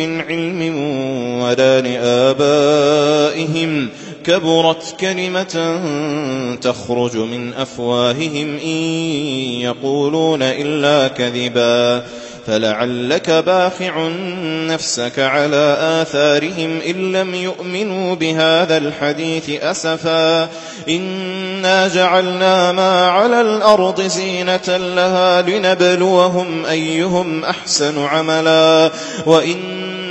علم ولا لآبائهم. كبرت كلمة تخرج من أفواههم إن يقولون إلا كذبا. فلعلك باخع نفسك على آثارهم إن لم يؤمنوا بهذا الحديث أسفا. إنا جعلنا ما على الأرض زينة لها لنبلوهم أيهم أحسن عملا.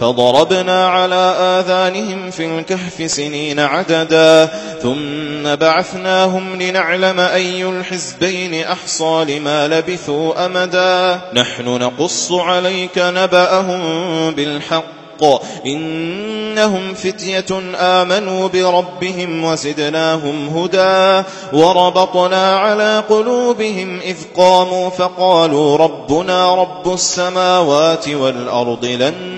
فضربنا على آذانهم في الكهف سنين عددا ثم بعثناهم لنعلم أي الحزبين أحصى لما لبثوا أمدا. نحن نقص عليك نبأهم بالحق إنهم فتية آمنوا بربهم وزدناهم هدى وربطنا على قلوبهم إذ قاموا فقالوا ربنا رب السماوات والأرض لن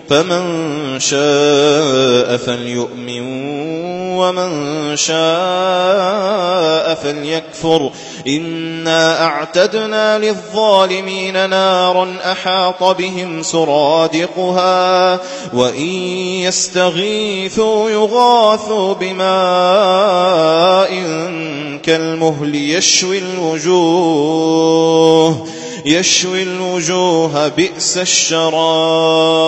فمن شاء فليؤمن ومن شاء فليكفر. إنا أعتدنا للظالمين نارا أحاط بهم سرادقها وإن يستغيثوا يغاثوا بماء كالمهل يشوي الوجوه يشوي الوجوه بئس الشراب.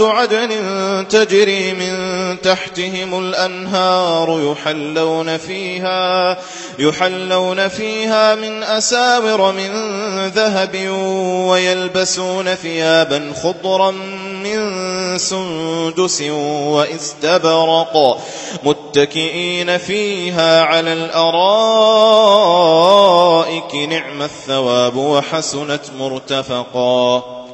عدن تجري من تحتهم الأنهار يحلون فيها يحلون فيها من أساور من ذهب ويلبسون ثيابا خضرا من سندس واستبرق متكئين فيها على الأرائك نعم الثواب وحسنت مرتفقا.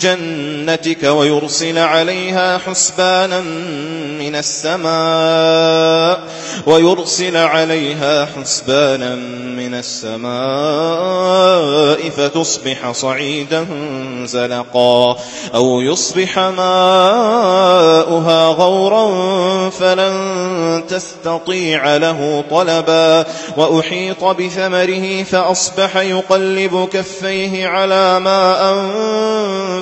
جنتك ويرسل عليها حسبانا من السماء ويرسل عليها حسبانا من السماء فتصبح صعيدا زلقا أو يصبح ماؤها غورا فلن تستطيع له طلبا وأحيط بثمره فأصبح يقلب كفيه على ما أنفق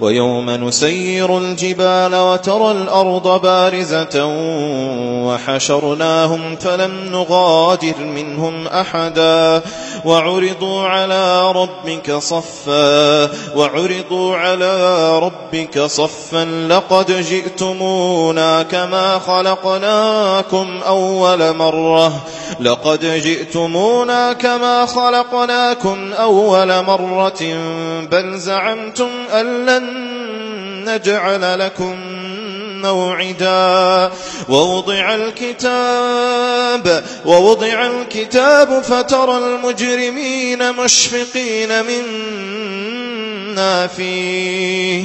ويوم نسير الجبال وترى الأرض بارزة وحشرناهم فلم نغادر منهم أحدا وعرضوا على ربك صفا وعرضوا على ربك صفا لقد جئتمونا كما خلقناكم أول مرة لقد جئتمونا كما خلقناكم أول مرة بل زعمتم أن لن نجعل لكم موعدا. ووضع الكتاب ووضع الكتاب فترى المجرمين مشفقين مما فيه.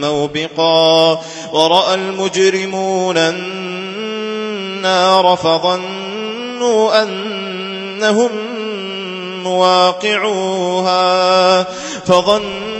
موبقا ورأى المجرمون النار فظنوا أنهم مواقعوها فظنوا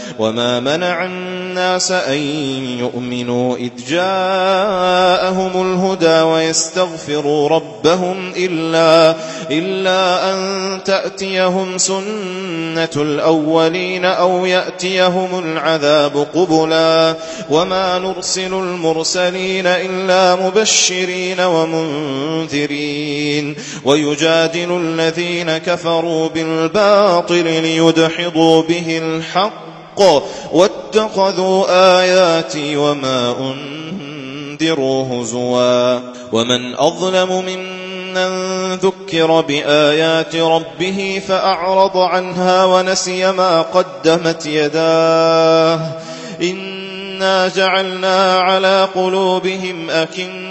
وما منع الناس أن يؤمنوا إذ جاءهم الهدى ويستغفروا ربهم إلا, إلا أن تأتيهم سنة الأولين أو يأتيهم العذاب قبلا وما نرسل المرسلين إلا مبشرين ومنذرين ويجادل الذين كفروا بالباطل ليدحضوا به الحق واتخذوا آياتي وما أنذروا هزوا. ومن أظلم ممن ذكر بآيات ربه فأعرض عنها ونسي ما قدمت يداه. إن إنا جعلنا على قلوبهم أكنة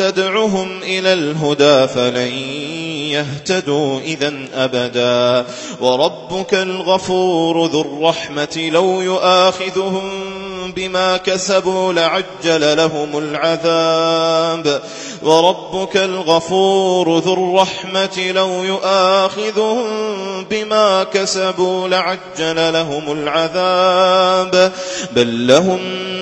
تدعهم إلى الهدى فلن يهتدوا إذا أبدا. وربك الغفور ذو الرحمة لو يؤاخذهم بما كسبوا لعجل لهم العذاب. وربك الغفور ذو الرحمة لو يؤاخذهم بما كسبوا لعجل لهم العذاب. بل لهم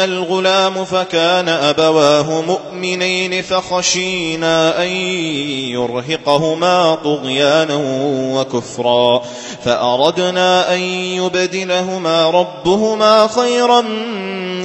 الغلام فكان أبواه مؤمنين فخشينا أن يرهقهما طغيانا وكفرا فأردنا أن يبدلهما ربهما خيرا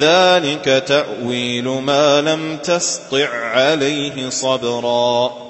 ذلك تأويل ما لم تسطع عليه صبرا.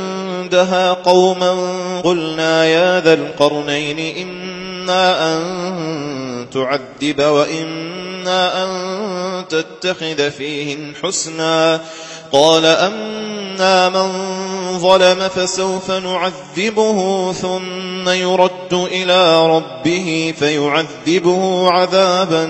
عندها قوما قلنا يا ذا القرنين إما أن تعذب وإما أن تتخذ فيهن حسنا. قال أما من ظلم فسوف نعذبه ثم يرد إلى ربه فيعذبه عذابا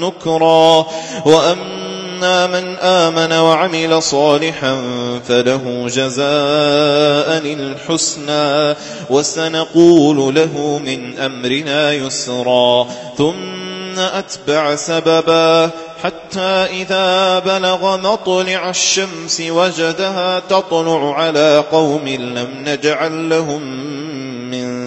نكرا. وأما من آمن وعمل صالحا فله جزاء الحسنى وسنقول له من أمرنا يسرا ثم أتبع سببا حتى إذا بلغ مطلع الشمس وجدها تطلع على قوم لم نجعل لهم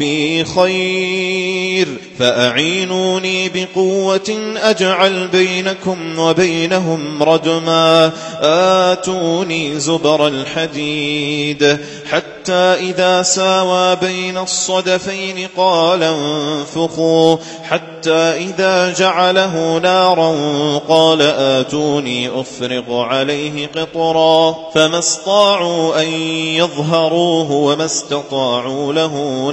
ربي خير فأعينوني بقوة أجعل بينكم وبينهم ردما آتوني زبر الحديد حتى إذا ساوى بين الصدفين قال انفخوا حتى إذا جعله نارا قال آتوني أفرغ عليه قطرا. فما استطاعوا أن يظهروه وما استطاعوا له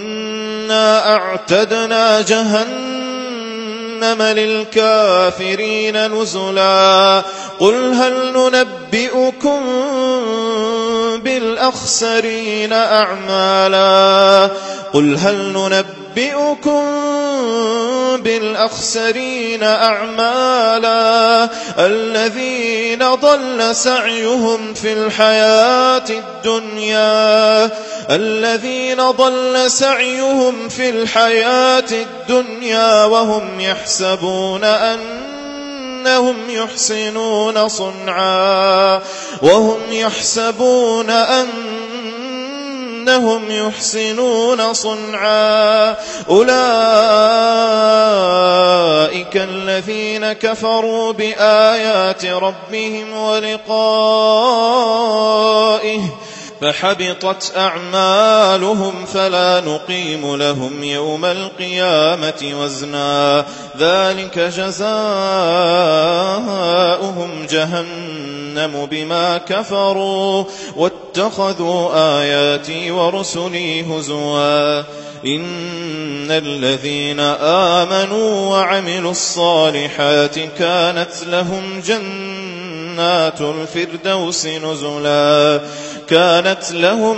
أعتدنا جهنم للكافرين نزلا قل هل ننبئكم بالأخسرين أعمالا قل هل ننبئكم بالأخسرين أعمالا الذين ضل سعيهم في الحياة الدنيا الذين ضل سعيهم في الحياة الدنيا وهم يحسبون أنهم يحسنون صنعا وهم يحسبون أنهم يحسنون صنعا. أولئك الذين كفروا بآيات ربهم ولقائه فحبطت أعمالهم فلا نقيم لهم يوم القيامة وزنا. ذلك جزاؤهم جهنم. بما كفروا واتخذوا آياتي ورسلي هزوا. إن الذين آمنوا وعملوا الصالحات كانت لهم جنات الفردوس نزلا. كانت لهم